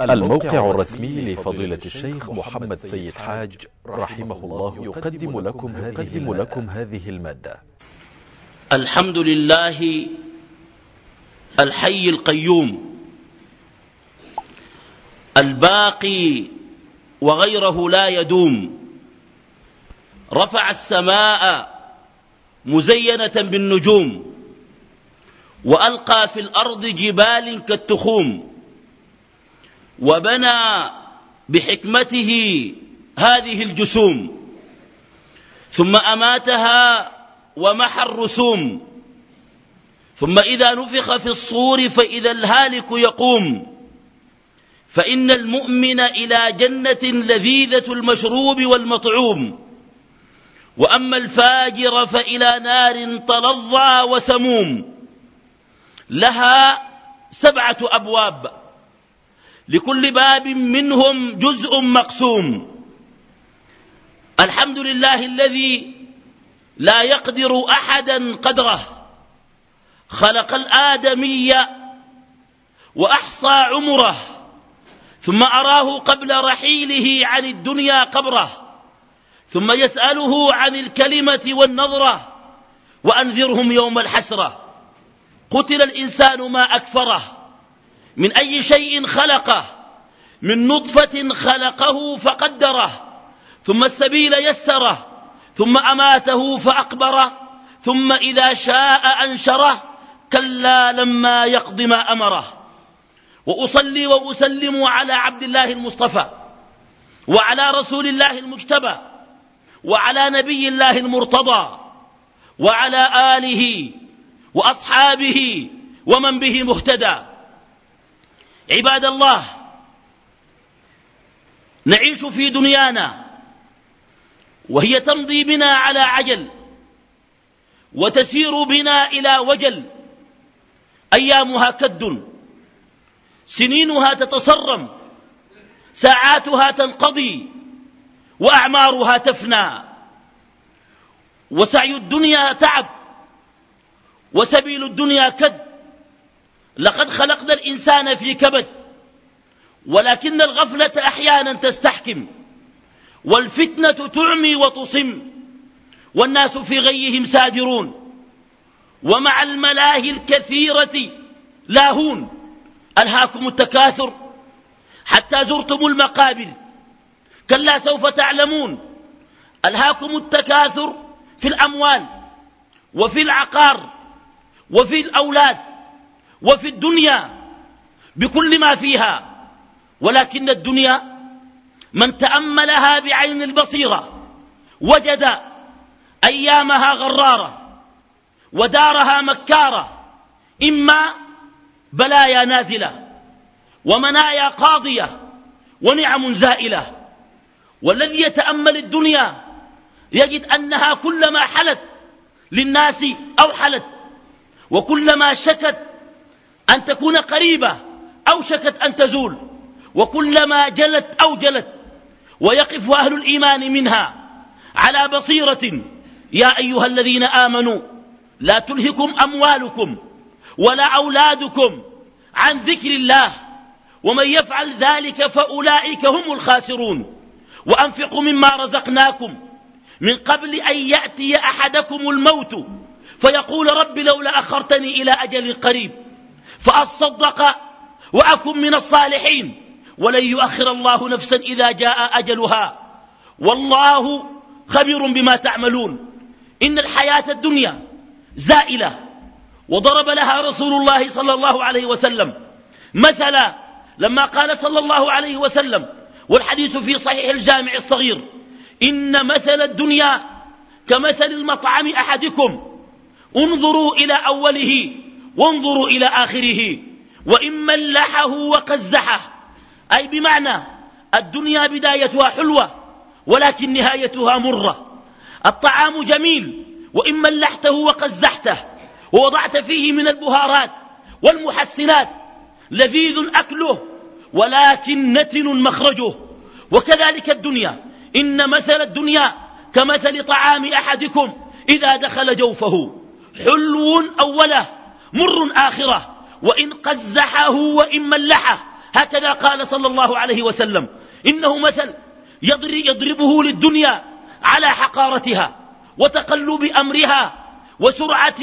الموقع الرسمي لفضيلة الشيخ محمد سيد حاج رحمه الله يقدم لكم هذه, لكم هذه المادة. الحمد لله الحي القيوم الباقي وغيره لا يدوم. رفع السماء مزينة بالنجوم وألقى في الأرض جبال كالتخوم. وبنى بحكمته هذه الجسوم ثم أماتها ومحى الرسوم ثم إذا نفخ في الصور فإذا الهالك يقوم فإن المؤمن إلى جنة لذيذة المشروب والمطعوم وأما الفاجر فإلى نار تلظى وسموم لها سبعة أبواب. لكل باب منهم جزء مقسوم. الحمد لله الذي لا يقدر أحدا قدره. خلق الآدمي وأحصى عمره ثم أراه قبل رحيله عن الدنيا قبره ثم يسأله عن الكلمة والنظرة وأنذرهم يوم الحسرة. قتل الإنسان ما أكفره. من أي شيء خلقه من نطفة خلقه فقدره ثم السبيل يسره ثم أماته فأقبره ثم إذا شاء أنشره كلا لما يقض ما أمره. وأصلي وأسلم على عبد الله المصطفى وعلى رسول الله المجتبى وعلى نبي الله المرتضى وعلى آله وأصحابه ومن به مهتدى. عباد الله نعيش في دنيانا وهي تمضي بنا على عجل وتسير بنا إلى وجل. أيامها كد سنينها تتصرم ساعاتها تنقضي وأعمارها تفنى. وسعي الدنيا تعب وسبيل الدنيا كد. لقد خلقنا الإنسان في كبد ولكن الغفلة أحيانا تستحكم والفتنة تعمي وتصم والناس في غيهم سادرون ومع الملاهي الكثيرة لاهون ألهاكم التكاثر؟ حتى زرتم المقابر كلا سوف تعلمون ألهاكم التكاثر في الأموال وفي العقار وفي الأولاد وفي الدنيا بكل ما فيها ولكن الدنيا من تأملها بعين البصيرة وجد أيامها غرارة ودارها مكارة إما بلايا نازلة ومنايا قاضية ونعم زائلة. والذي يتأمل الدنيا يجد أنها كلما حلت للناس أوحلت وكلما شكت أن تكون قريبة أوشكت أن تزول. وكلما جلت أو جلت ويقف أهل الإيمان منها. على بصيرة. يا أيها الذين آمنوا لا تلهكم أموالكم ولا أولادكم عن ذكر الله. ومن يفعل ذلك فأولئك هم الخاسرون. وأنفقوا مما رزقناكم. من قبل أن يأتي أحدكم الموت. فيقول رب لولا أخرتني إلى أجل قريب. فأصدق وأكن من الصالحين. ولن يؤخر الله نفسا إذا جاء أجلها. والله خبير بما تعملون. إن الحياة الدنيا زائلة. وضرب لها رسول الله صلى الله عليه وسلم. مثلا لما قال صلى الله عليه وسلم والحديث في صحيح الجامع الصغير إن مثل الدنيا كمثل المطعم أحدكم. انظروا إلى أوله. وانظروا إلى آخره وإن ملحه وقزحه. أي بمعنى الدنيا بدايتها حلوة ولكن نهايتها مرة. الطعام جميل وإن ملحته وقزحته ووضعت فيه من البهارات والمحسنات. لذيذ أكله ولكن نتن مخرجه. وكذلك الدنيا إن مثل الدنيا كمثل طعام أحدكم إذا دخل جوفه. حلو أوله. مر آخرة وإن قزحه وإن ملحه. هكذا قال صلى الله عليه وسلم. إنه مثل يضربه للدنيا على حقارتها وتقلب أمرها وسرعة,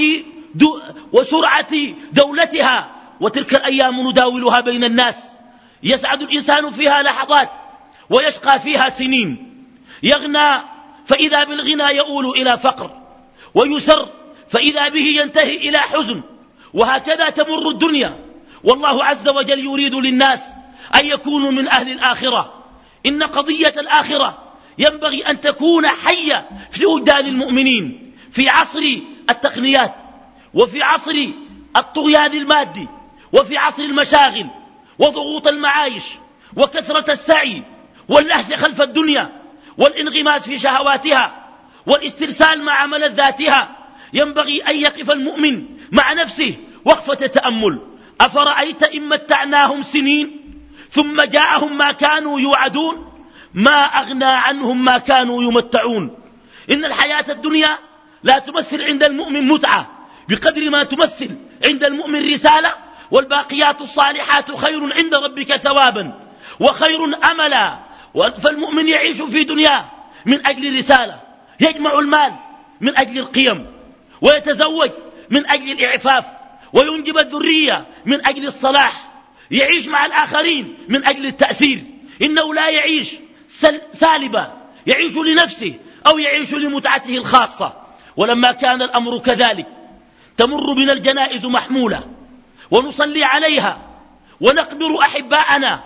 دو وسرعة دولتها. وتلك الأيام نداولها بين الناس. يسعد الإنسان فيها لحظات ويشقى فيها سنين. يغنى فإذا بالغنى يؤول إلى فقر ويسر فإذا به ينتهي إلى حزن. وهكذا تمر الدنيا. والله عز وجل يريد للناس أن يكونوا من أهل الآخرة. إن قضية الآخرة ينبغي أن تكون حية في وجدان المؤمنين في عصر التقنيات وفي عصر الطغيان المادي وفي عصر المشاغل وضغوط المعايش وكثرة السعي واللهث خلف الدنيا والانغماس في شهواتها والاسترسال مع ملذاتها ينبغي أن يقف المؤمن مع نفسه. وقفة تأمل. أفرأيت إن متعناهم سنين ثم جاءهم ما كانوا يوعدون ما أغنى عنهم ما كانوا يمتعون. إن الحياة الدنيا لا تمثل عند المؤمن متعة بقدر ما تمثل عند المؤمن رسالة والباقيات الصالحات خير عند ربك ثوابا وخير أملا. فالمؤمن يعيش في دنياه من أجل رسالة يجمع المال من أجل القيم ويتزوج من أجل الإعفاف وينجب الذرية من أجل الصلاح يعيش مع الآخرين من أجل التأثير. إنه لا يعيش سالبا يعيش لنفسه أو يعيش لمتعته الخاصة. ولما كان الأمر كذلك تمر بنا الجنائز محمولة ونصلي عليها ونقبر أحباءنا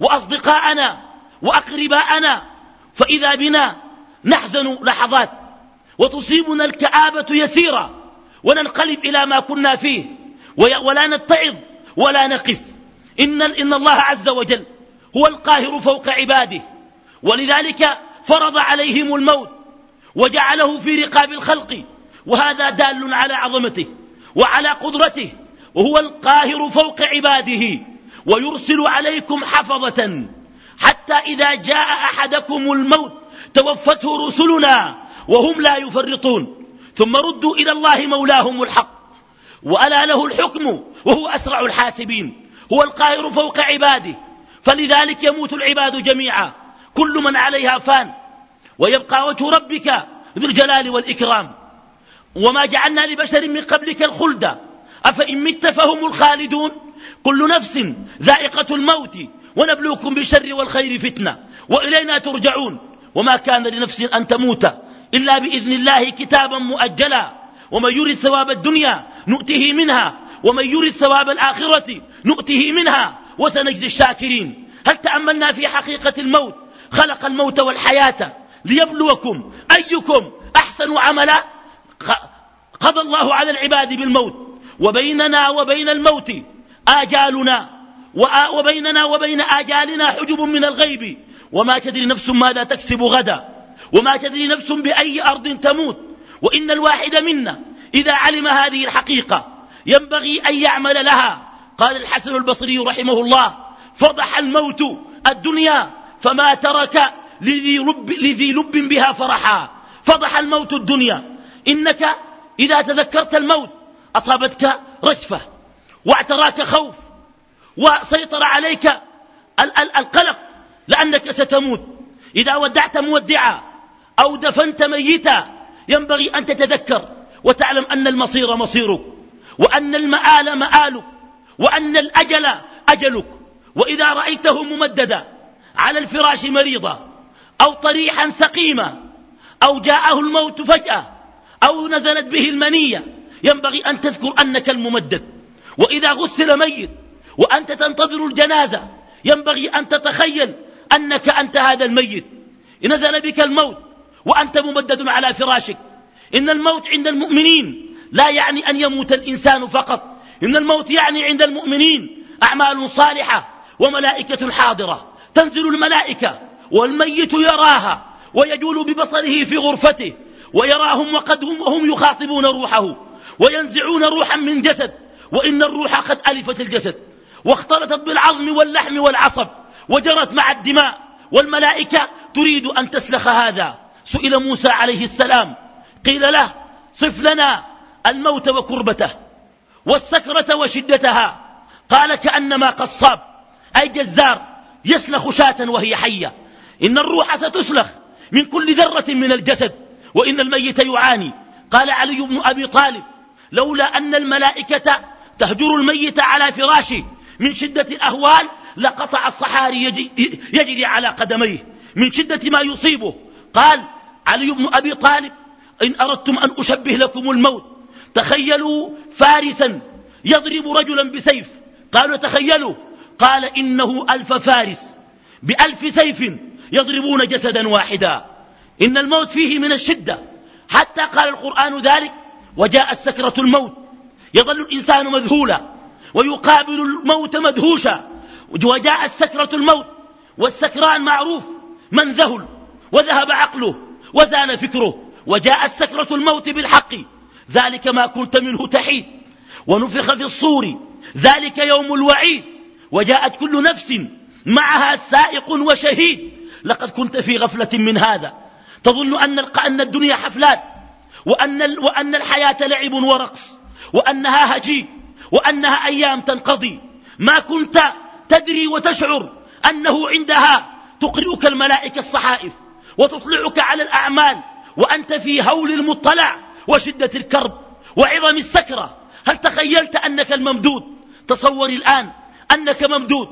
وأصدقاءنا وأقرباءنا. فإذا بنا نحزن لحظات وتصيبنا الكآبة يسيرا وننقلب إلى ما كنا فيه ولا نتعظ ولا نقف. إن, إن الله عز وجل هو القاهر فوق عباده ولذلك فرض عليهم الموت وجعله في رقاب الخلق وهذا دال على عظمته وعلى قدرته وهو القاهر فوق عباده ويرسل عليكم حفظة. حتى إذا جاء أحدكم الموت توفته رسلنا وهم لا يفرطون. ثم ردوا إلى الله مولاهم الحق وألا له الحكم وهو أسرع الحاسبين هو القاهر فوق عباده فلذلك يموت العباد جميعا كل من عليها فان ويبقى وجه ربك ذو الجلال والإكرام. وما جعلنا لبشر من قبلك الخلد أفإن مت فهم الخالدون؟ كل نفس ذائقة الموت ونبلوكم بالشر والخير فتنة وإلينا ترجعون وما كان لنفس أن تموت. إلا بإذن الله كتابا مؤجلا. ومن يرد ثواب الدنيا نؤته منها. ومن يرد ثواب الآخرة نؤته منها. وسنجزي الشاكرين. هل تأملنا في حقيقة الموت؟ خلق الموت والحياة ليبلوكم. أيكم أحسن عملا؟ قضى الله على العباد بالموت. وبيننا وبين الموت آجالنا. وبيننا وبين آجالنا حجب من الغيب. وما تدري نفس ماذا تكسب غدا. وما تدري نفس بأي أرض تموت. وإن الواحد منا إذا علم هذه الحقيقة ينبغي أن يعمل لها. قال الحسن البصري رحمه الله فضح الموت الدنيا فما ترك لذي لب, لذي لب بها فرحا. فضح الموت الدنيا. إنك إذا تذكرت الموت أصابتك رجفة واعتراك خوف وسيطر عليك القلق لأنك ستموت. إذا ودعت مودعا أو دفنت ميتا ينبغي أن تتذكر وتعلم أن المصير مصيرك وأن المآل مآلك وأن الأجل أجلك. وإذا رأيته ممددا على الفراش مريضا أو طريحا سقيما أو جاءه الموت فجأة أو نزلت به المنية ينبغي أن تذكر أنك الممدد. وإذا غسل ميت وأنت تنتظر الجنازة ينبغي أن تتخيل أنك أنت هذا الميت. نزل بك الموت وأنت ممدد على فراشك. إن الموت عند المؤمنين لا يعني أن يموت الإنسان فقط. إن الموت يعني عند المؤمنين أعمال صالحة وملائكة حاضرة. تنزل الملائكة والميت يراها ويجول ببصره في غرفته ويراهم وقد هم وهم يخاطبون روحه وينزعون روحا من جسد. وإن الروح قد ألفت الجسد واختلطت بالعظم واللحم والعصب وجرت مع الدماء. والملائكة تريد أن تسلخ هذا. سئل موسى عليه السلام قيل له صف لنا الموت وكربته والسكرة وشدتها. قال كأنما قصاب أي جزار يسلخ شاة وهي حية. إن الروح ستسلخ من كل ذرة من الجسد وإن الميت يعاني. قال علي بن أبي طالب لولا أن الملائكة تهجر الميت على فراشه من شدة الأهوال لقطع الصحاري يجري على قدميه. من شدة ما يصيبه. قال علي بن أبي طالب إن أردتم أن أشبه لكم الموت. تخيلوا فارسا يضرب رجلا بسيف. قالوا تخيلوا. قال إنه ألف فارس. بألف سيف يضربون جسدا واحدا. إن الموت فيه من الشدة. حتى قال القرآن ذلك وجاء السكرة الموت. يظل الإنسان مذهولا ويقابل الموت مدهوشا. وجاء السكرة الموت والسكران معروف من ذهل وذهب عقله. وزال فكره وجاء السكرة الموت بالحق. ذلك ما كنت منه تحيد. ونفخ في الصور. ذلك يوم الوعيد. وجاءت كل نفس معها سائق وشهيد. لقد كنت في غفلة من هذا. تظن أن, أن الدنيا حفلات. وأن, وأن الحياة لعب ورقص. وأنها هجيب وأنها أيام تنقضي. ما كنت تدري وتشعر أنه عندها تقرئك الملائكة الصحائف. وتطلعك على الأعمال وأنت في هول المطلع وشدة الكرب وعظم السكرة. هل تخيلت أنك الممدود؟ تصور الآن أنك ممدود.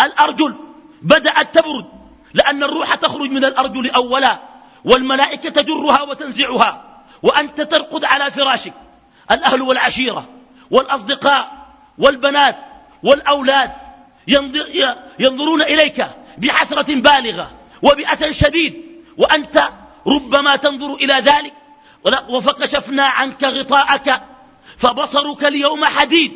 الأرجل بدأت تبرد لأن الروح تخرج من الأرجل أولا والملائكة تجرها وتنزعها وأنت ترقد على فراشك. الأهل والعشيرة والأصدقاء والبنات والأولاد ينظرون إليك بحسرة بالغة وبأسى شديد وأنت ربما تنظر إلى ذلك. وفكشفنا عنك غطاءك فبصرك اليوم حديد.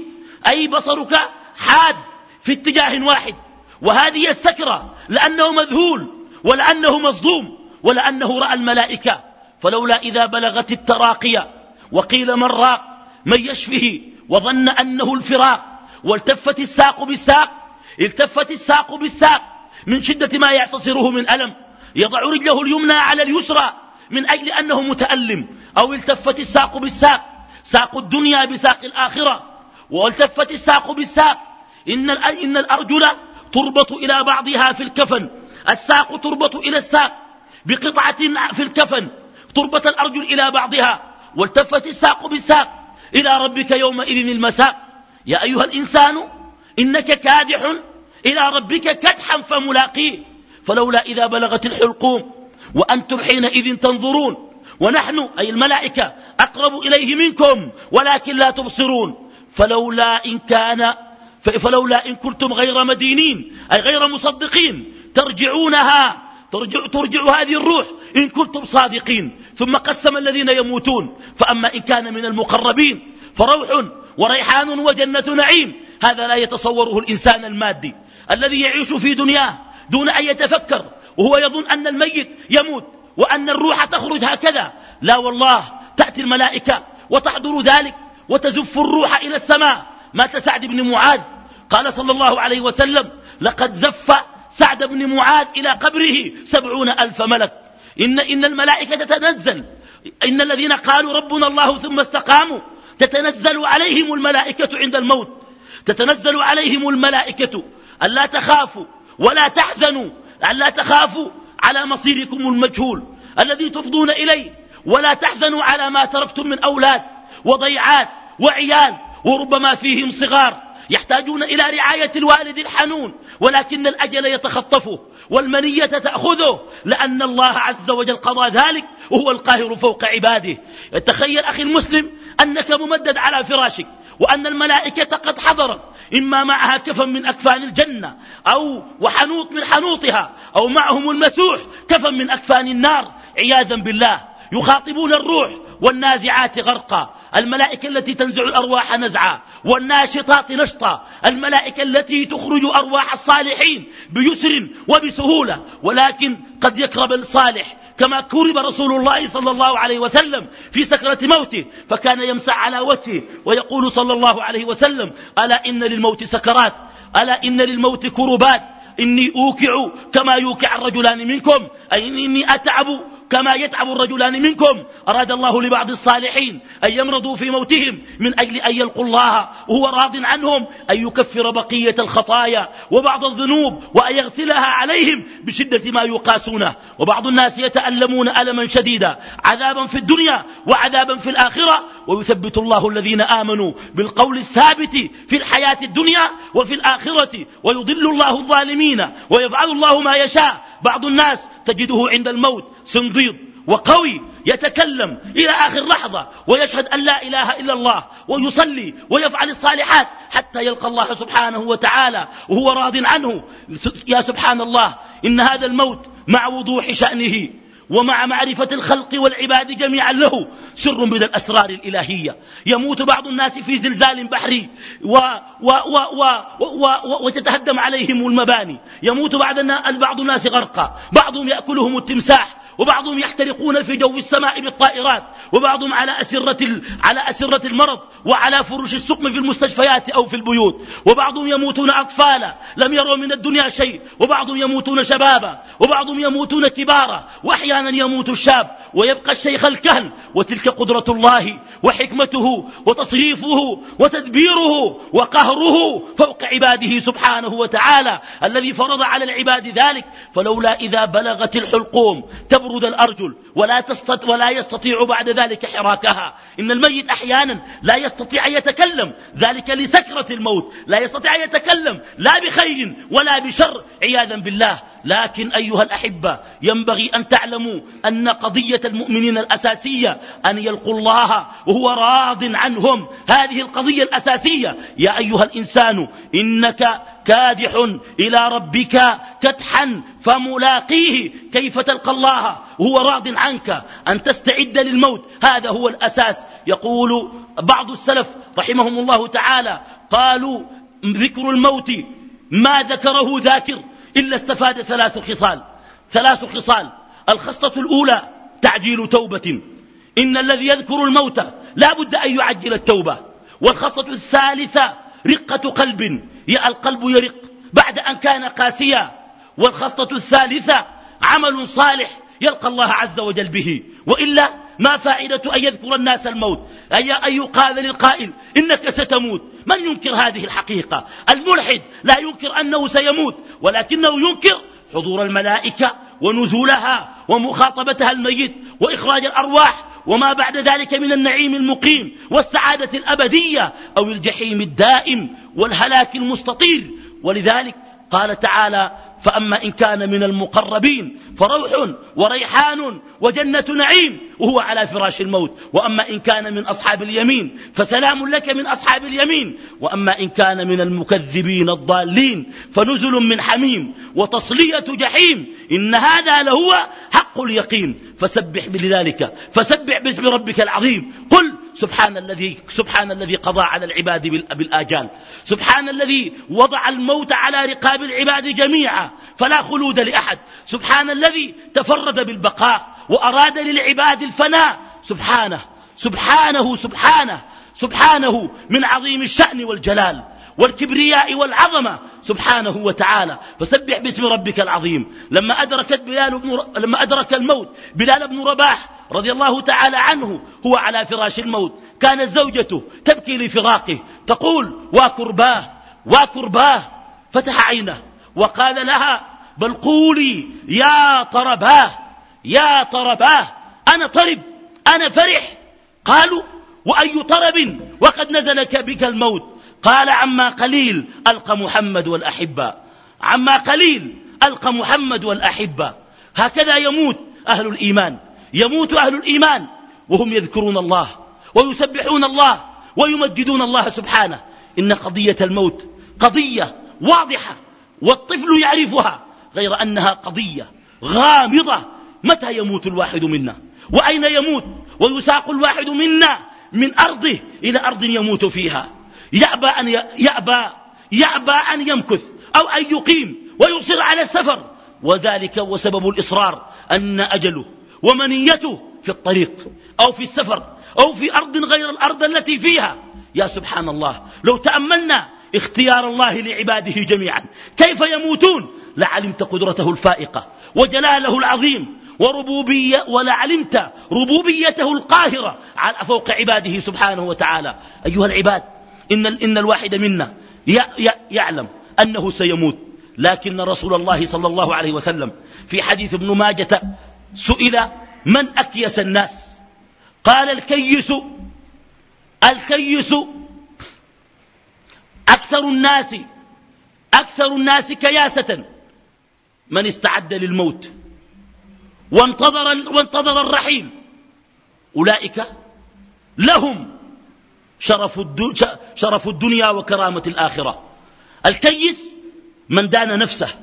أي بصرك حاد في اتجاه واحد. وهذه السكرة لأنه مذهول ولأنه مصدوم ولأنه رأى الملائكة. فلولا إذا بلغت التراقية وقيل من راق من يشفه وظن أنه الفراق والتفت الساق بالساق التفت الساق بالساق من شدة ما يعتصره من ألم. يضع رجله اليمنى على اليسرى من أجل أنه متألم أو التفت الساق بالساق ساق الدنيا بساق الآخرة. والتفت الساق بالساق إن, إن الأرجل تربط إلى بعضها في الكفن. الساق تربط إلى الساق بقطعة في الكفن تربط الأرجل إلى بعضها. والتفت الساق بالساق إلى ربك يومئذ المساق. يا أيها الإنسان إنك كادح إلى ربك كدحا فملاقيه. فلولا إذا بلغت الحلقوم وأنتم حينئذ تنظرون ونحن أي الملائكة أقرب إليه منكم ولكن لا تبصرون. فلولا إن كان فلولا إن كنتم غير مدينين أي غير مصدقين ترجعونها ترجع, ترجع هذه الروح إن كنتم صادقين. ثم قسم الذين يموتون. فأما إن كان من المقربين فروح وريحان وجنة نعيم. هذا لا يتصوره الإنسان المادي الذي يعيش في دنياه. دون أن يتفكر وهو يظن أن الميت يموت وأن الروح تخرج هكذا. لا والله تأتي الملائكة وتحضر ذلك وتزف الروح إلى السماء. مات سعد بن معاذ. قال صلى الله عليه وسلم لقد زف سعد بن معاذ إلى قبره سبعون ألف ملك. إن, إن الملائكة تتنزل. إن الذين قالوا ربنا الله ثم استقاموا تتنزل عليهم الملائكة عند الموت. تتنزل عليهم الملائكة. ألا تخافوا ولا تحزنوا ألا تخافوا على مصيركم المجهول الذي تفضون إليه. ولا تحزنوا على ما تركتم من أولاد وضيعات وعيال وربما فيهم صغار يحتاجون إلى رعاية الوالد الحنون ولكن الأجل يتخطفه والمنية تأخذه لأن الله عز وجل قضى ذلك وهو القاهر فوق عباده. تخيل أخي المسلم أنك ممدد على فراشك وأن الملائكة قد حضرت إما معها كفن من أكفان الجنة أو وحنوط من حنوطها أو معهم المسوح كفن من أكفان النار عياذا بالله. يخاطبون الروح والنازعات غرقا. الملائكة التي تنزع الأرواح نزعا. والناشطات نشطا. الملائكة التي تخرج أرواح الصالحين بيسر وبسهولة. ولكن قد يكرب الصالح كما كرب رسول الله صلى الله عليه وسلم في سكرة موته فكان يمسح على وجهه ويقول صلى الله عليه وسلم ألا إن للموت سكرات؟ ألا إن للموت كربات؟ إني أوكع كما يوكع الرجلان منكم أي إني أتعب كما يتعب الرجلان منكم. أراد الله لبعض الصالحين أن يمرضوا في موتهم من أجل أن يلقوا الله وهو راض عنهم أن يكفر بقية الخطايا وبعض الذنوب وأن يغسلها عليهم بشدة ما يقاسونه. وبعض الناس يتألمون ألما شديدا عذابا في الدنيا وعذابا في الآخرة. ويثبت الله الذين آمنوا بالقول الثابت في الحياة الدنيا وفي الآخرة. ويضل الله الظالمين ويفعل الله ما يشاء. بعض الناس تجده عند الموت سنضيض وقوي يتكلم إلى آخر لحظة ويشهد أن لا إله إلا الله ويصلي ويفعل الصالحات حتى يلقى الله سبحانه وتعالى وهو راض عنه. يا سبحان الله إن هذا الموت مع وضوح شأنه. ومع معرفة الخلق والعباد جميعا له سر من الأسرار الإلهية. يموت بعض الناس في زلزال بحري و و و و و و وتتهدم عليهم المباني. يموت بعض الناس غرقا. بعضهم يأكلهم التمساح. وبعضهم يحترقون في جو السماء بالطائرات وبعضهم على أسرة, على أسرة المرض وعلى فرش السقم في المستشفيات أو في البيوت. وبعضهم يموتون أطفالا لم يروا من الدنيا شيء. وبعضهم يموتون شبابا وبعضهم يموتون كبارا. وأحيانا يموت الشاب ويبقى الشيخ الكهل وتلك قدرة الله وحكمته وتصريفه وتدبيره وقهره فوق عباده سبحانه وتعالى. الذي فرض على العباد ذلك. فلولا إذا بلغت الحلقوم تبرد الأرجل ولا, تستطيع ولا يستطيع بعد ذلك حراكها. إن الميت أحيانا لا يستطيع أن يتكلم ذلك لسكرة الموت. لا يستطيع أن يتكلم لا بخير ولا بشر عياذا بالله. لكن أيها الأحبة ينبغي أن تعلموا أن قضية المؤمنين الأساسية أن يلقوا الله وهو راض عنهم. هذه القضية الأساسية. يا أيها الإنسان إنك كادح إلى ربك كدحا فملاقيه كيف تلقى الله وهو راض عنك أن تستعد للموت. هذا هو الأساس. يقول بعض السلف رحمهم الله تعالى قالوا ذكر الموت ما ذكره ذاكر إلا استفاد ثلاث خصال. ثلاث خصال. الخصلة الأولى تعجيل توبة. إن الذي يذكر الموت لا بد أن يعجل التوبة. والخصلة الثالثة رقة قلب. يا القلب يرق. بعد أن كان قاسيا والخصلة الثالثة عمل صالح يلقى الله عز وجل به. وإلا ما فائدة أن يذكر الناس الموت؟ أن يقال للقائل إنك ستموت. من ينكر هذه الحقيقة؟ الملحد لا ينكر أنه سيموت ولكنه ينكر حضور الملائكة ونزولها ومخاطبتها الميت وإخراج الأرواح وما بعد ذلك من النعيم المقيم والسعادة الأبدية أو الجحيم الدائم والهلاك المستطير. ولذلك قال تعالى فأما إن كان من المقربين فروح وريحان وجنة نعيم وهو على فراش الموت. وأما إن كان من أصحاب اليمين فسلام لك من أصحاب اليمين. وأما إن كان من المكذبين الضالين فنزل من حميم وتصلية جحيم. إن هذا لهو حق اليقين. فسبح بذلك. فسبح باسم ربك العظيم. قل سبحان الذي سبحان الذي قضى على العباد بالآجال. سبحان الذي وضع الموت على رقاب العباد جميعا فلا خلود لأحد. سبحان الذي تفرد بالبقاء وأراد للعباد الفناء. سبحانه سبحانه سبحانه سبحانه من عظيم الشأن والجلال. والكبرياء والعظمة. سبحانه وتعالى. فسبح باسم ربك العظيم. لما, أدركت بلال بن ر... لما أدرك الموت بلال بن رباح رضي الله تعالى عنه هو على فراش الموت. كانت زوجته تبكي لفراقه. تقول واكرباه واكرباه فتح عينه. وقال لها بل قولي يا طرباه يا طرباه أنا طرب أنا فرح. قالوا وأي طرب؟ وقد نزل بك الموت. قال عما قليل ألقى محمد والأحبة. عما قليل ألقى محمد والأحبة. هكذا يموت أهل الإيمان. يموت أهل الإيمان. وهم يذكرون الله ويسبحون الله ويمجدون الله سبحانه. إن قضية الموت قضية واضحة والطفل يعرفها غير أنها قضية غامضة. متى يموت الواحد منا؟ وأين يموت؟ ويساق الواحد منا من أرضه إلى أرض يموت فيها. يأبى أن, يأبى, يأبى أن يمكث أو أن يقيم ويصر على السفر. وذلك وسبب الإصرار أن أجله ومنيته في الطريق أو في السفر أو في أرض غير الأرض التي فيها. يا سبحان الله لو تأملنا اختيار الله لعباده جميعا كيف يموتون؟ لعلمت قدرته الفائقة وجلاله العظيم وربوبية ولعلمت ربوبيته القاهرة فوق عباده سبحانه وتعالى. أيها العباد إن, إن الواحد منا يعلم أنه سيموت. لكن رسول الله صلى الله عليه وسلم في حديث ابن ماجة سئل من أكيس الناس؟ قال الكيس الكيس أكثر الناس أكثر الناس كياسة. من استعد للموت؟ وانتظر, وانتظر الرحيل. أولئك لهم شرف, شرف الدنيا وكرامة الآخرة. الكيس من دان نفسه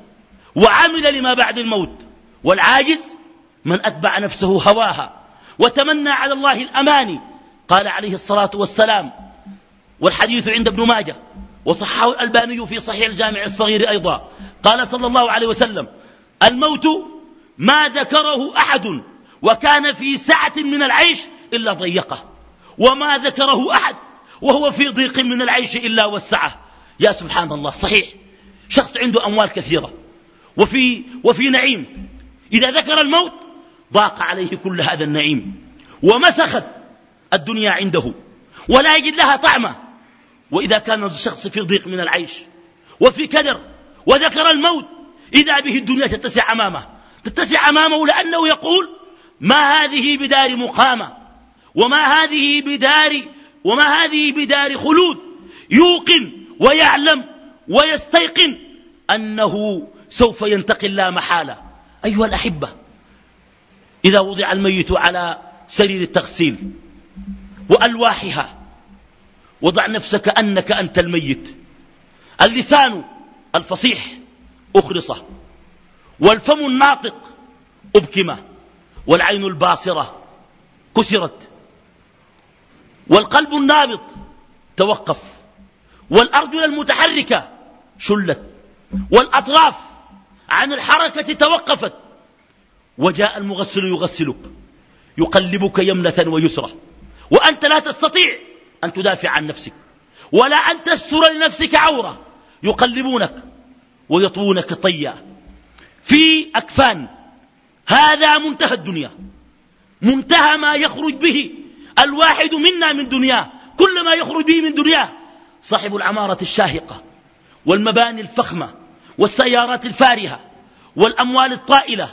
وعمل لما بعد الموت والعاجز من أتبع نفسه هواها وتمنى على الله الأماني. قال عليه الصلاة والسلام والحديث عند ابن ماجه وصححه الألباني في صحيح الجامع الصغير أيضا. قال صلى الله عليه وسلم الموت ما ذكره أحد وكان في سعة من العيش إلا ضيقه. وما ذكره أحد وهو في ضيق من العيش إلا وسعه. يا سبحان الله صحيح. شخص عنده أموال كثيرة. وفي, وفي نعيم. إذا ذكر الموت ضاق عليه كل هذا النعيم. ومسخت الدنيا عنده. ولا يجد لها طعمة. وإذا كان الشخص في ضيق من العيش. وفي كدر. وذكر الموت. إذا به الدنيا تتسع أمامه. تتسع أمامه لأنه يقول ما هذه بدار مقامة؟ وما هذه بدار وما هذه بدار خلود. يوقن ويعلم ويستيقن أنه سوف ينتقل لا محالة. أيها الأحبة إذا وضع الميت على سرير التغسيل وألواحها وضع نفسك أنك أنت الميت اللسان الفصيح أخرصة والفم الناطق أبكمة والعين الباصرة كسرت والقلب النابض توقف والأرجل المتحركة شلت والأطراف عن الحركة توقفت. وجاء المغسل يغسلك يقلبك يمنة ويسرى وأنت لا تستطيع أن تدافع عن نفسك ولا أن تستر لنفسك عورة يقلبونك ويطوونك طيا. في أكفان هذا منتهى الدنيا منتهى ما يخرج به الواحد منا من دنياه كل ما يخرج به من دنياه صاحب العمارة الشاهقة والمباني الفخمة والسيارات الفارهة والأموال الطائلة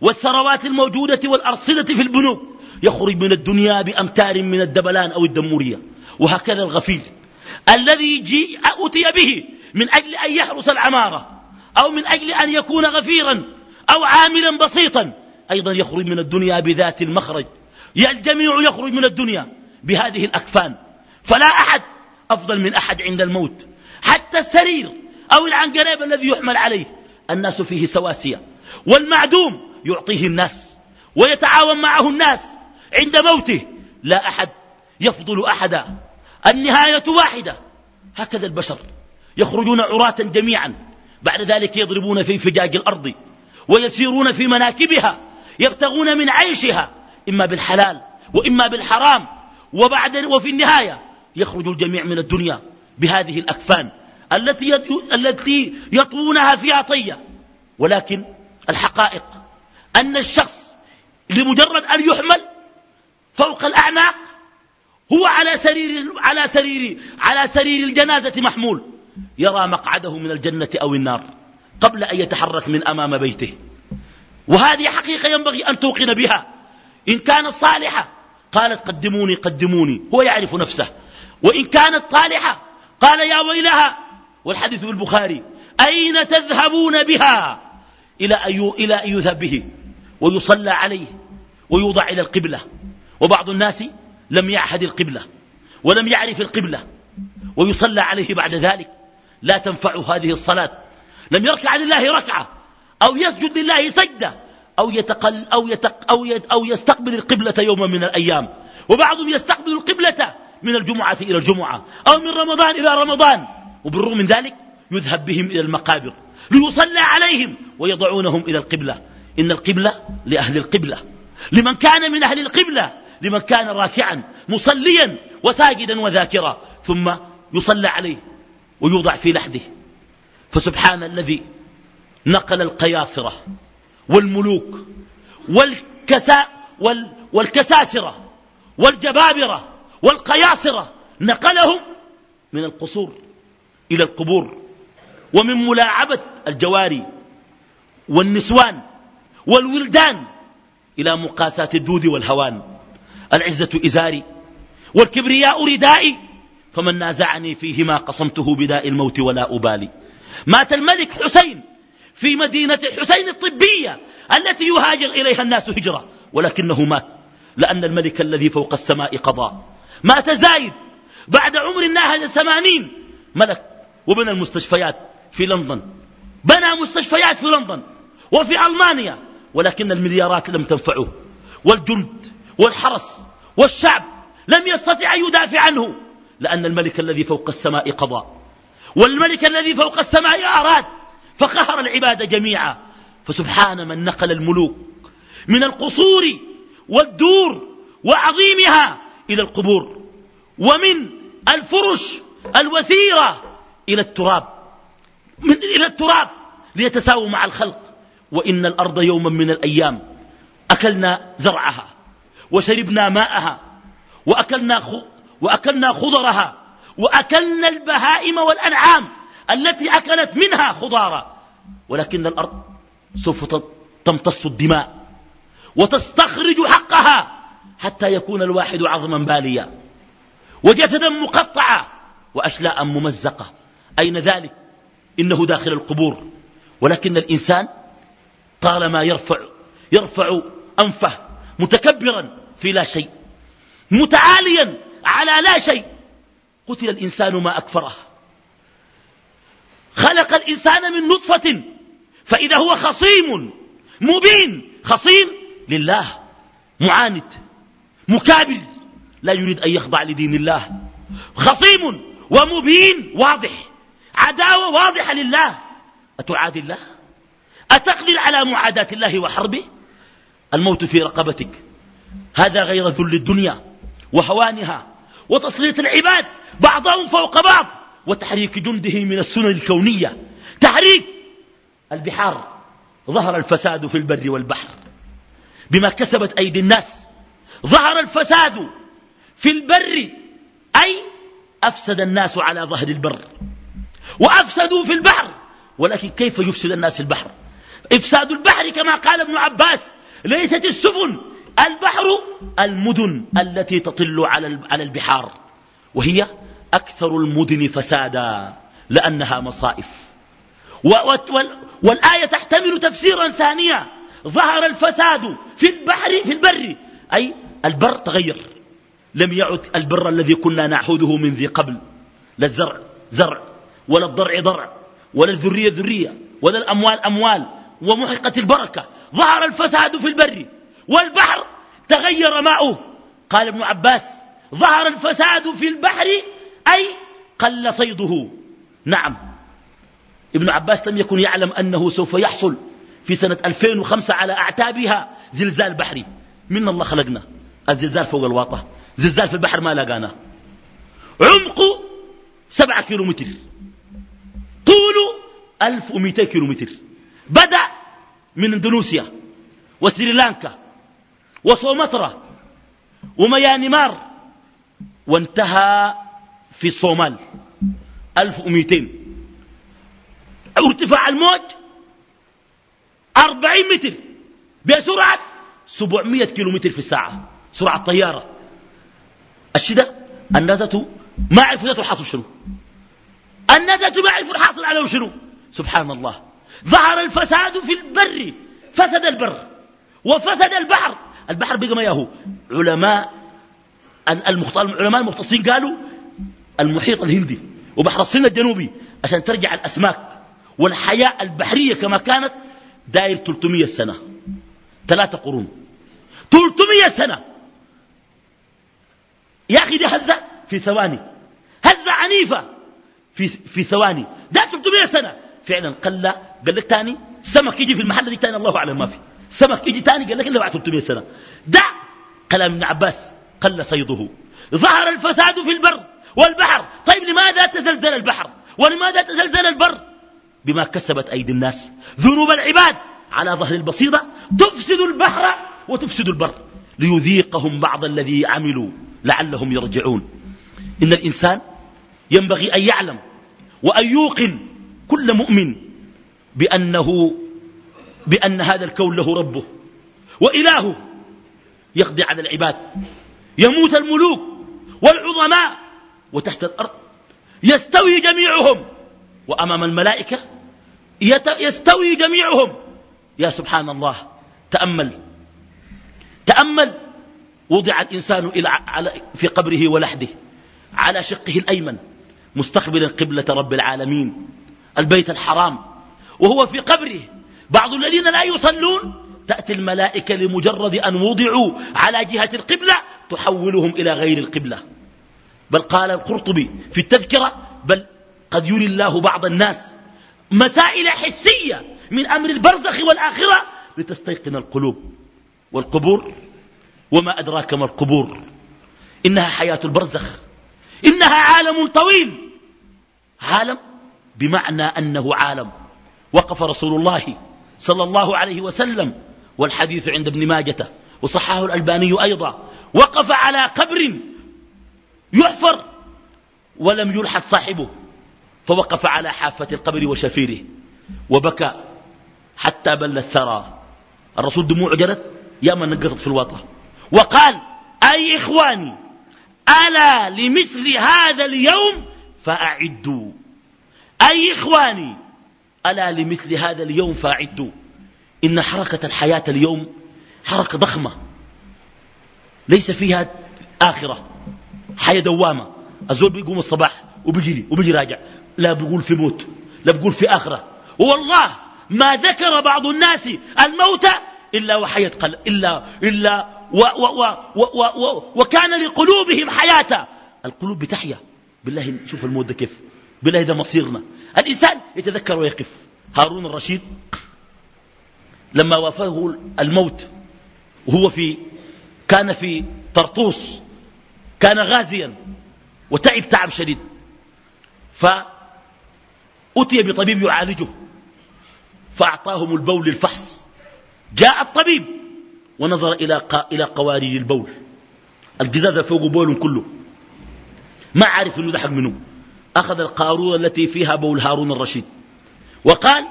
والثروات الموجودة والأرصدة في البنوك يخرج من الدنيا بأمتار من الدبلان أو الدمورية وهكذا الغفير الذي جي أتي به من أجل أن يحرس العمارة أو من أجل أن يكون غفيرا أو عاملا بسيطا أيضا يخرج من الدنيا بذات المخرج. الجميع يخرج من الدنيا بهذه الأكفان. فلا أحد أفضل من أحد عند الموت. حتى السرير أو العنقريب الذي يحمل عليه. الناس فيه سواسية. والمعدوم يعطيه الناس. ويتعاون معه الناس عند موته. لا أحد يفضل أحدا. النهاية واحدة. هكذا البشر. يخرجون عراة جميعا. بعد ذلك يضربون في فجاج الأرض. ويسيرون في مناكبها. يبتغون من عيشها. إما بالحلال وإما بالحرام وبعد وفي النهاية يخرج الجميع من الدنيا بهذه الأكفان التي التي يطوونها فيها طية ولكن الحقائق أن الشخص لمجرد أن يحمل فوق الأعناق هو على سرير على سرير على سرير الجنازة محمول. يرى مقعده من الجنة أو النار قبل أن يتحرك من أمام بيته. وهذه حقيقة ينبغي أن توقن بها. إن كانت صالحة قالت قدموني قدموني هو يعرف نفسه. وإن كانت طالحة قال يا ويلها والحديث في البخاري أين تذهبون بها؟ إلى أن إلى أن يذهب به ويصلى عليه ويوضع إلى القبلة. وبعض الناس لم يعهد القبلة ولم يعرف القبلة ويصلى عليه بعد ذلك. لا تنفع هذه الصلاة. لم يركع لله ركعة أو يسجد لله سجدة. أو, يتقل أو, يتق أو, يت أو يستقبل القبلة يوما من الأيام. وبعضهم يستقبل القبلة من الجمعة إلى الجمعة أو من رمضان إلى رمضان. وبالرغم من ذلك يذهب بهم إلى المقابر ليصلى عليهم ويضعونهم إلى القبلة. إن القبلة لأهل القبلة. لمن كان من أهل القبلة لمن كان راكعا مصليا وساجدا وذاكرا ثم يصلى عليه ويوضع في لحده. فسبحان الذي نقل القياصرة. والملوك والكسا وال والكساسرة والجبابرة والقياصرة نقلهم من القصور إلى القبور ومن ملاعبة الجواري والنسوان والولدان إلى مقاساة الدود والهوان. العزة إزاري والكبرياء ردائي فمن نازعني فيهما قصمته بداء الموت ولا أبالي. مات الملك حسين في مدينة الحسين الطبية التي يهاجر إليها الناس هجرة. ولكنه مات لأن الملك الذي فوق السماء قضى. مات زايد بعد عمر ناهز الثمانين ملك وبنى المستشفيات في لندن. بنى مستشفيات في لندن وفي ألمانيا ولكن المليارات لم تنفعه والجند والحرس والشعب لم يستطع أن يدافع عنه لأن الملك الذي فوق السماء قضى. والملك الذي فوق السماء أراد فقهر العباد جميعا. فسبحان من نقل الملوك من القصور والدور وعظيمها إلى القبور ومن الفرش الوثيرة إلى التراب من إلى التراب ليتساووا مع الخلق. وإن الأرض يوما من الأيام أكلنا زرعها وشربنا ماءها وأكلنا, وأكلنا خضرها وأكلنا البهائم والأنعام. التي أكلت منها خضارا ولكن الأرض سوف تمتص الدماء وتستخرج حقها حتى يكون الواحد عظما باليا وجسدا مقطعا وأشلاء ممزقة. أين ذلك؟ إنه داخل القبور. ولكن الإنسان طالما يرفع, يرفع أنفه متكبرا في لا شيء متعاليا على لا شيء قتل الإنسان ما أكفره. خلق الإنسان من نطفة فإذا هو خصيم مبين خصيم لله معاند مكابر لا يريد أن يخضع لدين الله خصيم ومبين واضح عداوة واضحة لله. أتعادي الله؟ أتقدر على معاداة الله وحربه؟ الموت في رقبتك. هذا غير ذل الدنيا وهوانها وتسليط العباد بعضهم فوق بعض. وتحريك جنده من السنن الكونية. تحريك البحار. ظهر الفساد في البر والبحر. بما كسبت أيدي الناس. ظهر الفساد في البر. أي أفسد الناس على ظهر البر. وأفسدوا في البحر. ولكن كيف يفسد الناس البحر؟ إفساد البحر كما قال ابن عباس. ليست السفن البحر المدن التي تطل على البحار. وهي أكثر المدن فسادا لأنها مصائف. والآية تحتمل تفسيرا ثانيا. ظهر الفساد في البحر في البر. أي البر تغير. لم يعد البر الذي كنا نعهده من ذي قبل. لا الزرع زرع. ولا الضرع ضرع. ولا الذرية ذرية. ولا الأموال أموال. ومحقت البركة. ظهر الفساد في البر. والبحر تغير ماؤه. قال ابن عباس ظهر الفساد في البحر أي قل صيده. نعم. ابن عباس لم يكن يعلم أنه سوف يحصل في سنة 2005 على أعتابها زلزال بحري. من الله خلقنا. الزلزال فوق الواطة. زلزال في البحر ما لقانا. عمقه سبعة كيلو متر طوله ألف ومئتين كيلو متر بدأ من إندونيسيا وسريلانكا وسومطرة وميانمار. وانتهى في الصومال. ألف ومئتين. ارتفاع الموج أربعين متر. بسرعة سبعمية كيلو متر في الساعة. سرعة الطيارة الشدة النزة ما عرفوا ذاته الحاصل شنو. النزة ما عرفوا الحاصل عليه شنو. سبحان الله. ظهر الفساد في البر. فسد البر. وفسد البحر. البحر بقى ما ياهو. علماء العلماء المختصين قالوا المحيط الهندي وبحر الصين الجنوبي عشان ترجع الأسماك والحياة البحرية كما كانت داير 300 سنة. ثلاثة قرون. 300 سنة. يا أخي دي هزة في ثواني. هزة عنيفة في, في ثواني. ده 300 سنة. فعلا قل قال لك تاني سمك يجي في المحل دي تاني الله أعلم ما في. سمك يجي تاني قال لك إلا بعد 300 سنة. دع كلام ابن عباس قل صيده ظهر الفساد في البر. والبحر. طيب لماذا تزلزل البحر؟ ولماذا تزلزل البر؟ بما كسبت أيدي الناس. ذنوب العباد على ظهر البصيرة تفسد البحر وتفسد البر. ليذيقهم بعض الذي عملوا لعلهم يرجعون. إن الإنسان ينبغي أن يعلم وأن يوقن كل مؤمن بأنه بأن هذا الكون له ربه وإلهه. يقضي على العباد. يموت الملوك والعظماء وتحت الأرض يستوي جميعهم. وأمام الملائكة يستوي جميعهم. يا سبحان الله تأمل. تأمل. وضع الإنسان في قبره ولحده على شقه الأيمن مستقبلا قبلة رب العالمين البيت الحرام. وهو في قبره. بعض الذين لا يصلون تأتي الملائكة لمجرد أن وضعوا على جهة القبلة تحولهم إلى غير القبلة. بل قال القرطبي في التذكرة بل قد يري الله بعض الناس مسائل حسية من أمر البرزخ والآخرة لتستيقن القلوب والقبور وما أدراك ما القبور إنها حياة البرزخ إنها عالم طويل عالم بمعنى أنه عالم وقف رسول الله صلى الله عليه وسلم والحديث عند ابن ماجة وصححه الألباني أيضا وقف على قبر يحفر ولم يلحد صاحبه فوقف على حافة القبر وشفيره وبكى حتى بل الثرى. الرسول دموع جرت يا من نقطت في الوطن. وقال أي إخواني ألا لمثل هذا اليوم فأعدوا. أي إخواني ألا لمثل هذا اليوم فأعدوا. إن حركة الحياة اليوم حركة ضخمة ليس فيها آخرة. حياة دوامة. الزول بيقوم الصباح وبيجري وبيجي راجع. لا بيقول في موت لا بيقول في آخرة. والله ما ذكر بعض الناس الموت إلا وحياة قلب إلا, إلا و و و و و و وكان لقلوبهم حياة. القلوب بتحيا. بالله شوف الموت كيف. بالله ده مصيرنا. الإنسان يتذكر ويقف. هارون الرشيد لما وافاه الموت وهو في كان في طرطوس كان غازيا وتعب تعب شديد. فأتي بطبيب يعالجه فأعطاهم البول الفحص. جاء الطبيب ونظر إلى إلى قوارير البول. القزاز فوق بول كله. ما عارف إنه ده منه. أخذ القارورة التي فيها بول هارون الرشيد. وقال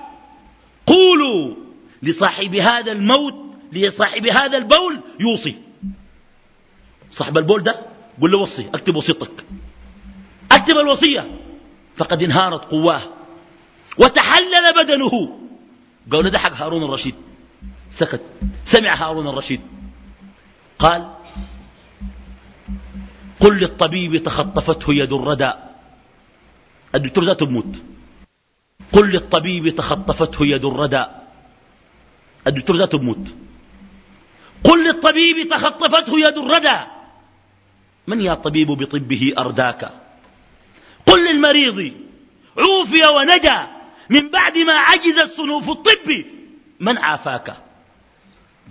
قولوا لصاحب هذا الموت لصاحب هذا البول يوصي. صاحب البول ده قل له وصي اكتب وصيتك. اكتب الوصية. فقد انهارت قواه. وتحلل بدنه. قالوا ده حق هارون الرشيد. سكت. سمع هارون الرشيد. قال قل للطبيب تخطفته يد الردى. الدكتور ذاته بموت. قل للطبيب تخطفته يد الردى. الدكتور ذاته بموت. قل للطبيب تخطفته يد الردى. من يا طبيب بطبه أرداك؟ قل للمريض عوفي ونجا من بعد ما عجز الصنوف الطب من عافاك؟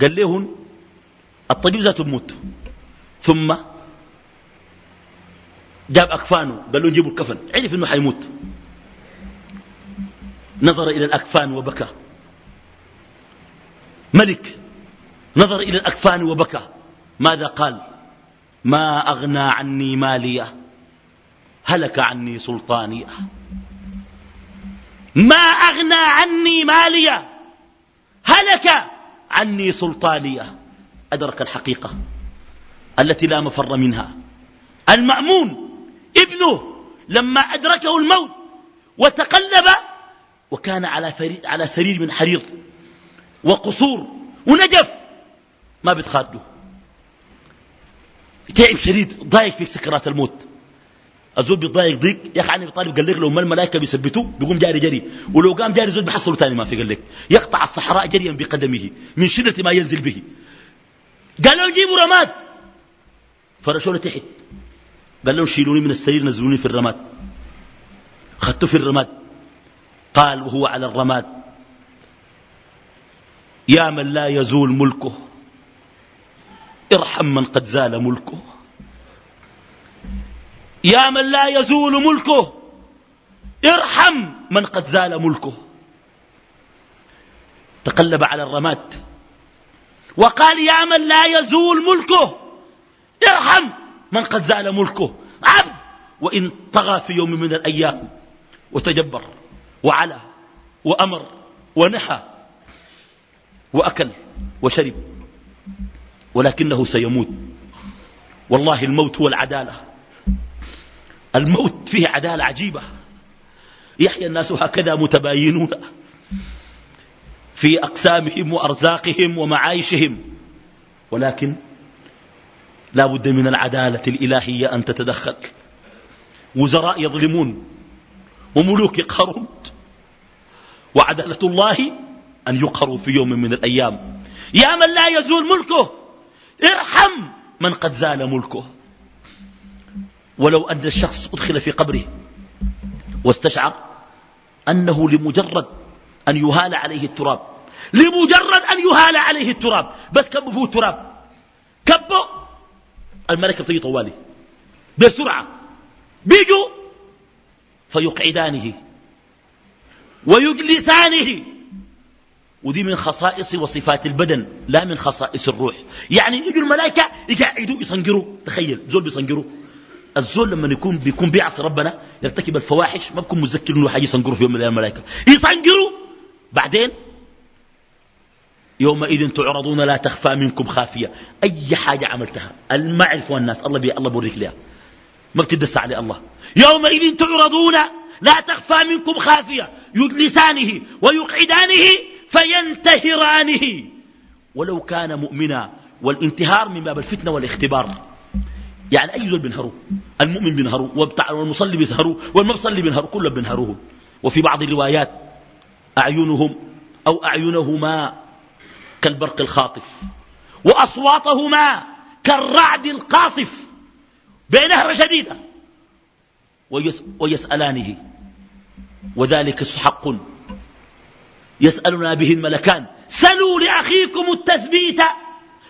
قال لهم الطبيب ذاته بموت ثم جاب أكفانه قال له جيبوا الكفن عرف إنه حيموت. نظر إلى الأكفان وبكى. ملك نظر إلى الأكفان وبكى. ماذا قال؟ ما أغنى عني مالية هلك عني سلطانية ما أغنى عني مالية هلك عني سلطانية أدرك الحقيقة التي لا مفر منها. المأمون ابنه لما أدركه الموت وتقلب وكان على, على سرير من حرير وقصور ونجف ما بتخاده تعب شديد ضايق في سكرات الموت. الزول بيضايق ضيق يا أخي عني طالب قال لك لو ما الملائكة بيثبتوه بيقوم جاري جري ولو قام جاري زول بيحصله ثاني ما في قال لك. يقطع الصحراء جريا بقدمه من شدة ما ينزل به. قال له جيبوا رماد. فرشوله تحت قال لهم شيلوني من السرير نزلوني في الرماد. خدته في الرماد. قال وهو على الرماد. يا من لا يزول ملكه. إرحم من قد زال ملكه. يا من لا يزول ملكه إرحم من قد زال ملكه. تقلب على الرماد وقال يا من لا يزول ملكه إرحم من قد زال ملكه. عبد وإن طغى في يوم من الأيام وتجبر وعلى وأمر ونحى وأكل وشرب ولكنه سيموت. والله الموت هو العدالة. الموت فيه عدالة عجيبة. يحيى الناس هكذا متباينون في أقسامهم وأرزاقهم ومعايشهم. ولكن لا بد من العدالة الإلهية أن تتدخل. وزراء يظلمون وملوك يقهرون. وعدالة الله أن يقهروا في يوم من الأيام. يا من لا يزول ملكه. ارحم من قد زال ملكه. ولو أن الشخص أدخل في قبره واستشعر أنه لمجرد أن يهال عليه التراب لمجرد أن يهال عليه التراب. بس كبه فيه التراب كبه؟ الملكة بتجي طوالي بسرعة. بيجوا فيقعدانه ويجلسانه. ودي من خصائص وصفات البدن لا من خصائص الروح. يعني يجوا الملائكة يقعدوا يصنقروا تخيل زول بيصنقروا الزول لما يكون بيكون بيعصي ربنا يرتكب الفواحش ما بكون متذكر إنه حاجة يصنقروا في يوم من الملائكة. يصنقروا بعدين؟ يومئذ تعرضون لا تخفى منكم خافية. أي حاجة عملتها. ما عرفوا الناس الله بي الله بوريك لها ما بتدس عليه الله. يومئذ تعرضون لا تخفى منكم خافية. يجلسانه ويقعدانه فينتهرانه. ولو كان مؤمنا والانتهار من باب الفتنة والاختبار. يعني أي زول بينهروه المؤمن بينهروه والمصلي بينهروه والمصلي بينهروه كلهم بينهروه وفي بعض الروايات أعينهم أو أعينهما كالبرق الخاطف وأصواتهما كالرعد القاصف بنهر شديدة ويس ويسألانه وذلك حق. يسألنا به الملكان سلوا لأخيكم التثبيت.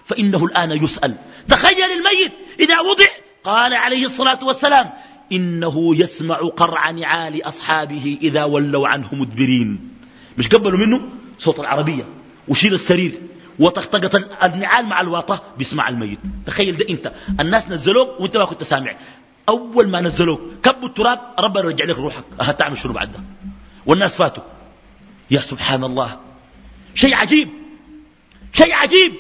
فإنه الآن يسأل. تخيل الميت. إذا وضع. قال عليه الصلاة والسلام إنه يسمع قرع نعال أصحابه إذا ولوا عنه مدبرين. مش قبلوا منه؟ صوت العربية. وشيل السرير. وتختقط النعال مع الواطة. بيسمع الميت. تخيل ده أنت. الناس نزلوك وأنت ما كنت سامع. أول ما نزلوك كبوا التراب ربنا يرجع لك روحك. هتعمل شنو بعد والناس فاتوا. يا سبحان الله شيء عجيب. شيء عجيب.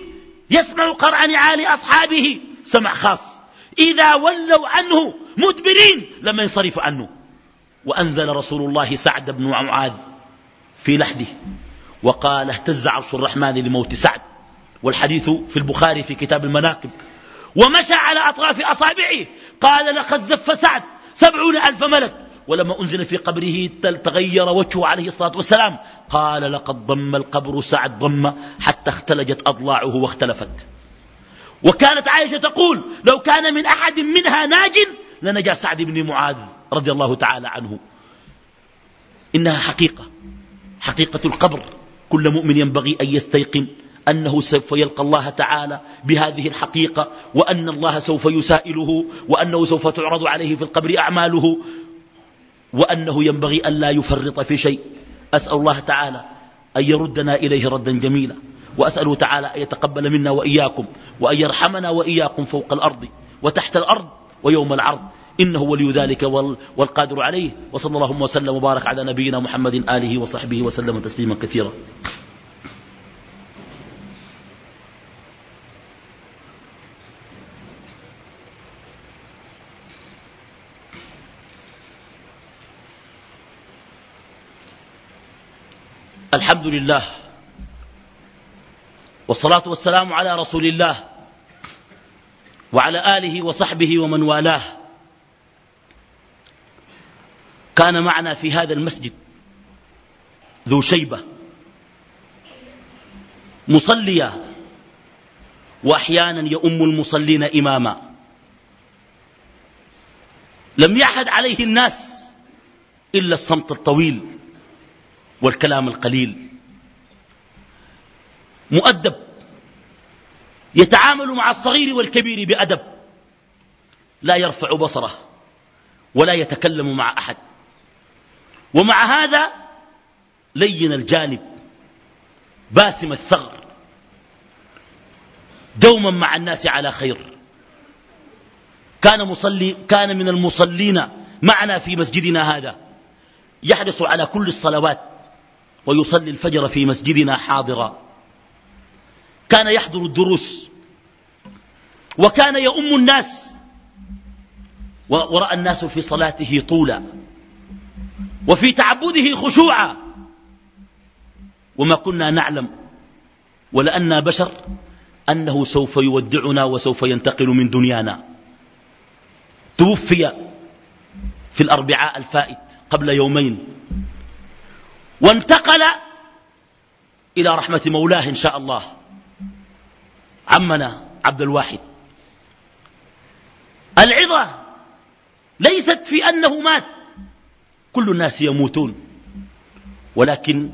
يسمع قرع نعال أصحابه. سمع خاص. إذا ولوا عنه مدبرين لما ينصرفوا عنه. وأنزل رسول الله سعد بن معاذ في لحده. وقال اهتز عرش الرحمن لموت سعد. والحديث في البخاري في كتاب المناقب. ومشى على أطراف أصابعه. قال لقد زف سعد سبعون ألف ملك. ولما أنزل في قبره تغير وجهه عليه الصلاة والسلام. قال لقد ضم القبر سعد ضم حتى اختلجت أضلاعه واختلفت. وكانت عائشة تقول لو كان من أحد منها ناج لنجا سعد بن معاذ رضي الله تعالى عنه. إنها حقيقة. حقيقة القبر. كل مؤمن ينبغي أن يستيقن أنه سوف يلقى الله تعالى بهذه الحقيقة وأن الله سوف يسائله وأنه سوف تعرض عليه في القبر أعماله. وأنه ينبغي أن لا يفرط في شيء. أسأل الله تعالى أن يردنا إليه ردا جميلا. وأسأله تعالى أن يتقبل منا وإياكم وأن يرحمنا وإياكم فوق الأرض وتحت الأرض ويوم العرض. إنه ولي ذلك والقادر عليه. وصلى الله وسلم وبارك على نبينا محمد آله وصحبه وسلم تسليما كثيرا. الحمد لله والصلاة والسلام على رسول الله وعلى آله وصحبه ومن والاه. كان معنا في هذا المسجد ذو شيبة مصليا وأحيانا يؤم المصلين إماما. لم يحد عليه الناس إلا الصمت الطويل. والكلام القليل. مؤدب. يتعامل مع الصغير والكبير بأدب. لا يرفع بصره ولا يتكلم مع أحد. ومع هذا لين الجانب. باسم الثغر. دوما مع الناس على خير. كان, مصلي كان من المصلين معنا في مسجدنا هذا. يحرص على كل الصلوات. ويصلي الفجر في مسجدنا حاضرا. كان يحضر الدروس. وكان يؤم الناس. ورأى الناس في صلاته طولا. وفي تعبده خشوعا. وما كنا نعلم. ولأنا بشر أنه سوف يودعنا وسوف ينتقل من دنيانا. توفي في الأربعاء الفائت قبل يومين. وانتقل إلى رحمة مولاه إن شاء الله. عمنا عبد الواحد. العظة ليست في أنه مات. كل الناس يموتون. ولكن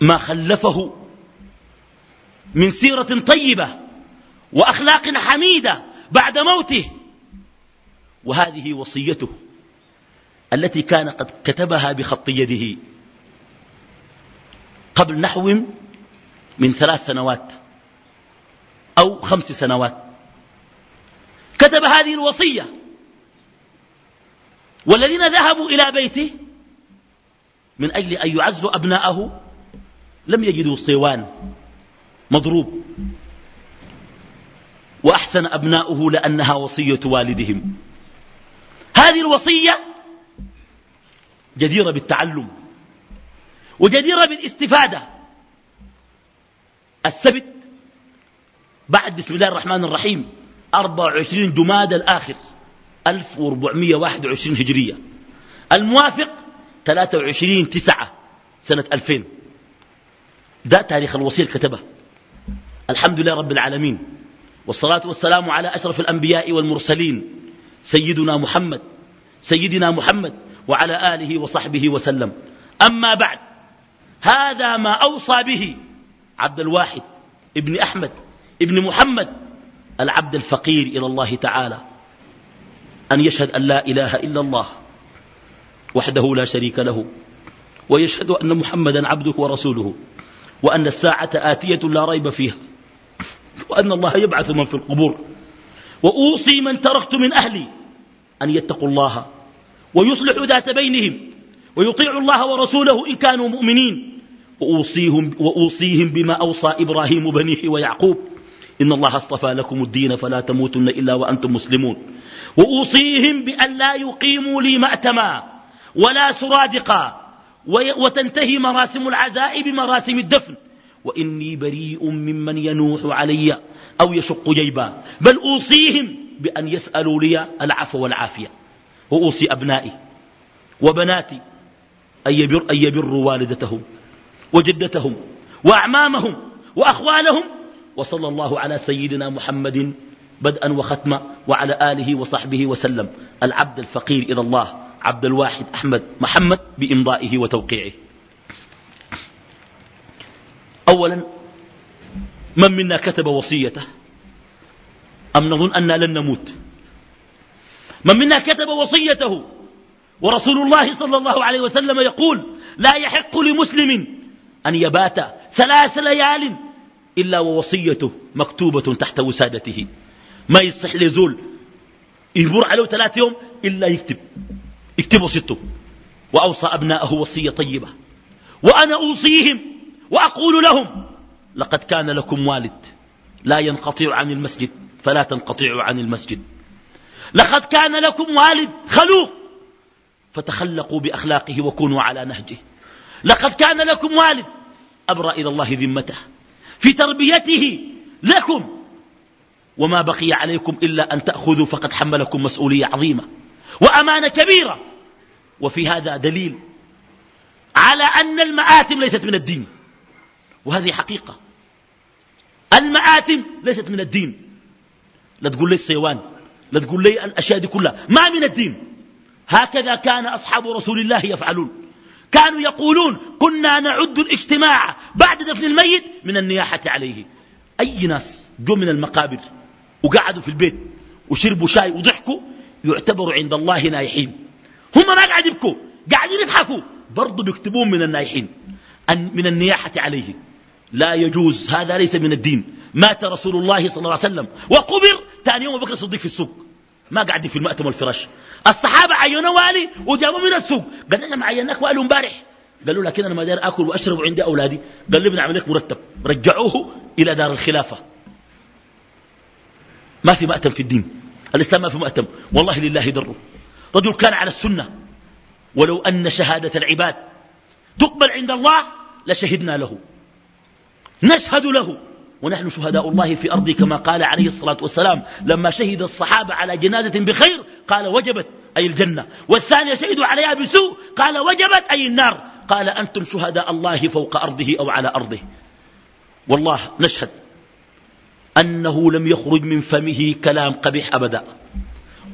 ما خلفه من سيرة طيبة وأخلاق حميدة بعد موته وهذه وصيته. التي كان قد كتبها بخط يده. قبل نحو من ثلاث سنوات أو خمس سنوات. كتب هذه الوصية. والذين ذهبوا إلى بيته من أجل أن يعزوا أبناءه لم يجدوا صيوان مضروب. وأحسن أبناؤه لأنها وصية والدهم. هذه الوصية جديرة بالتعلم وجديرة بالاستفادة. السبت بعد بسم الله الرحمن الرحيم 24 جماد الآخر 1421 هجرية. الموافق 23 تسعة سنة 2000 ده تاريخ الوصية كتبه. الحمد لله رب العالمين والصلاة والسلام على أشرف الأنبياء والمرسلين سيدنا محمد سيدنا محمد وعلى آله وصحبه وسلم. أما بعد هذا ما أوصى به عبد الواحد ابن أحمد ابن محمد العبد الفقير إلى الله تعالى. أن يشهد أن لا إله إلا الله وحده لا شريك له ويشهد أن محمدا عبده ورسوله وأن الساعة آتية لا ريب فيها وأن الله يبعث من في القبور. وأوصي من تركت من أهلي أن يتقوا الله ويصلحوا ذات بينهم ويطيعوا الله ورسوله إن كانوا مؤمنين. وأوصيهم, وأوصيهم بما أوصى إبراهيم بنيه ويعقوب. إن الله اصطفى لكم الدين فلا تموتن إلا وأنتم مسلمون. وأوصيهم بأن لا يقيموا لي مأتما ولا سرادقا وتنتهي مراسم العزاء بمراسم الدفن. وإني بريء ممن ينوح علي أو يشق جيبا. بل أوصيهم بأن يسألوا لي العفو والعافية. وأوصي أبنائي وبناتي أن, يبر أن يبروا والدتهم وجدتهم وأعمامهم وأخوالهم وصلى الله على سيدنا محمد بدءا وختما وعلى آله وصحبه وسلم. العبد الفقير إلى الله عبد الواحد أحمد محمد بإمضائه وتوقيعه. أولا من منا كتب وصيته؟ أم نظن أننا لن نموت؟ من منا كتب وصيته. ورسول الله صلى الله عليه وسلم يقول لا يحق لمسلم أن يبات ثلاث ليال إلا ووصيته مكتوبة تحت وسادته. ما يصح لزول يمر عليه ثلاث يوم إلا يكتب. يكتب وصيته وأوصى أبناءه وصية طيبة. وأنا أوصيهم وأقول لهم لقد كان لكم والد لا ينقطع عن المسجد فلا تنقطعوا عن المسجد. لقد كان لكم والد خلوق. فتخلقوا بأخلاقه وكونوا على نهجه. لقد كان لكم والد أبرأ إلى الله ذمته. في تربيته لكم. وما بقي عليكم إلا أن تأخذوا فقد حملكم مسؤولية عظيمة وأمانة كبيرة. وفي هذا دليل على أن المآتم ليست من الدين. وهذه حقيقة. المآتم ليست من الدين. لا تقول لي الصيوان لا تقول لي الأشياء دي كلها. ما من الدين. هكذا كان أصحاب رسول الله يفعلون. كانوا يقولون كنا نعد الاجتماع بعد دفن الميت من النياحة عليه. أي ناس جو من المقابر وقعدوا في البيت وشربوا شاي وضحكوا يعتبروا عند الله نايحين. هم ما قاعد يبكوا قاعدين يضحكوا. برضو بيكتبون من النايحين من النياحة عليه. لا يجوز هذا ليس من الدين. مات رسول الله صلى الله عليه وسلم وقبر ثاني يوم بكر الصديق في السوق. ما قاعدين في المأتم والفراش. الصحابة عينوا والي وجابوا من السوق. قال لنا عيناك والي امبارح. قالوا لكن أنا ما داير أكل وأشرب عندي أولادي. قال لي بنعمل لك مرتب. رجعوه إلى دار الخلافة. ما في مأتم في الدين. الإسلام ما في مأتم. والله لله دره رجل كان على السنة. ولو أن شهادة العباد تقبل عند الله لشهدنا له. نشهد له. ونحن شهداء الله في أرضه كما قال عليه الصلاة والسلام لما شهد الصحابة على جنازة بخير قال وجبت أي الجنة. والثانية شهدوا عليها بسوء قال وجبت أي النار. قال أنتم شهداء الله فوق أرضه أو على أرضه. والله نشهد أنه لم يخرج من فمه كلام قبيح أبدا.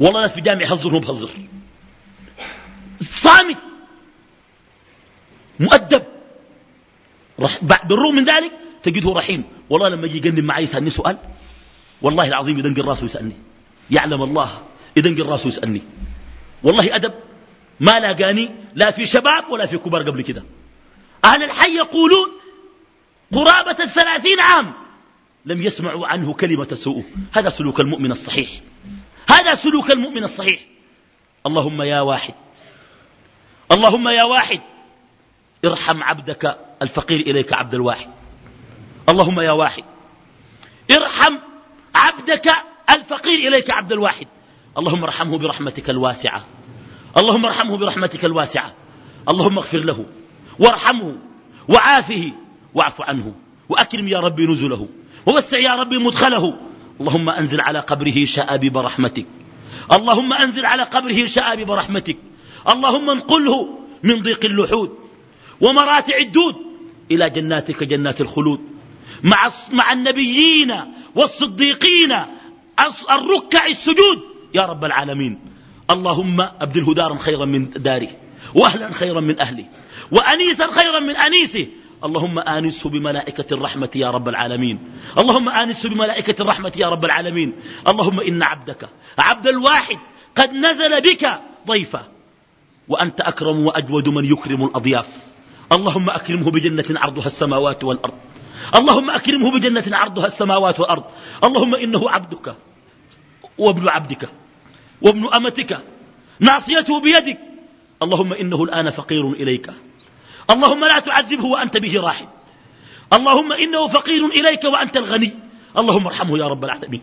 والله ناس في جامع يهزر بهزر. صامت مؤدب. بعد الروم من ذلك تجده رحيم. والله لما يجي يقدم معي يسألني سؤال. والله العظيم يدنقل راسه يسألني. يعلم الله يدنقل راسه يسألني. والله أدب. ما لاقاني لا في شباب ولا في كبار قبل كده. أهل الحي يقولون قرابة الثلاثين عام لم يسمعوا عنه كلمة سوء. هذا سلوك المؤمن الصحيح. هذا سلوك المؤمن الصحيح. اللهم يا واحد. اللهم يا واحد. ارحم عبدك الفقير إليك عبد الواحد. اللهم يا واحد. ارحم عبدك الفقير إليك عبد الواحد. اللهم ارحمه برحمتك الواسعة. اللهم ارحمه برحمتك الواسعة. اللهم اغفر له وارحمه وعافه واعف عنه وأكرم يا ربي نزله ووسع يا ربي مدخله. اللهم أنزل على قبره شآبيب رحمتك. اللهم أنزل على قبره شآبيب رحمتك. اللهم انقله من ضيق اللحود ومراتع الدود إلى جناتك جنات الخلود. مع, مع النبيين والصديقين الركع السجود. يا رب العالمين. اللهم أبدله دارا خيرا من داره وأهلا خيرا من أهله وأنيسا خيرا من أنيسه. اللهم آنسه بملائكة الرحمة يا رب العالمين. اللهم آنسه بملائكة الرحمة يا رب العالمين. اللهم إن عبدك عبد الواحد قد نزل بك ضيفا. وأنت أكرم وأجود من يكرم الأضياف. اللهم أكرمه بجنة عرضها السماوات والأرض. اللهم أكرمه بجنة عرضها السماوات والأرض. اللهم إنه عبدك وابن عبدك وابن أمتك. ناصيته بيدك. اللهم إنه الآن فقير إليك. اللهم لا تعذبه وأنت به راحم اللهم إنه فقير إليك وأنت الغني. اللهم ارحمه يا رب العالمين.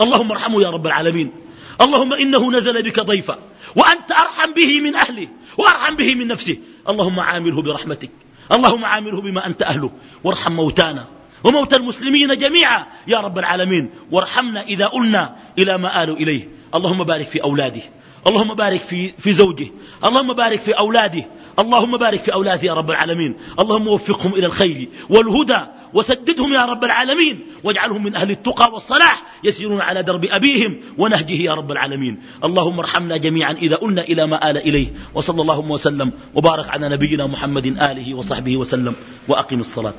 اللهم ارحمه يا رب العالمين. اللهم إنه نزل بك ضيفا. وأنت أرحم به من أهله وأرحم به من نفسه. اللهم عامله برحمتك. اللهم عامله بما أنت أهله وارحم موتانا وموتى المسلمين جميعا يا رب العالمين وارحمنا إذا قلنا إلى ما آلوا إليه اللهم بارك في أولاده. اللهم بارك في, في زوجه. اللهم بارك في أولاده. اللهم بارك في أولاده يا رب العالمين. اللهم وفقهم إلى الخير والهدى. وسددهم يا رب العالمين. واجعلهم من أهل التقى والصلاح يسيرون على درب أبيهم ونهجه يا رب العالمين. اللهم ارحمنا جميعا إذا قلنا إلى ما آل إليه. وصلى اللهم وسلم. وبارك على نبينا محمد آله وصحبه وسلم. وأقم الصلاة.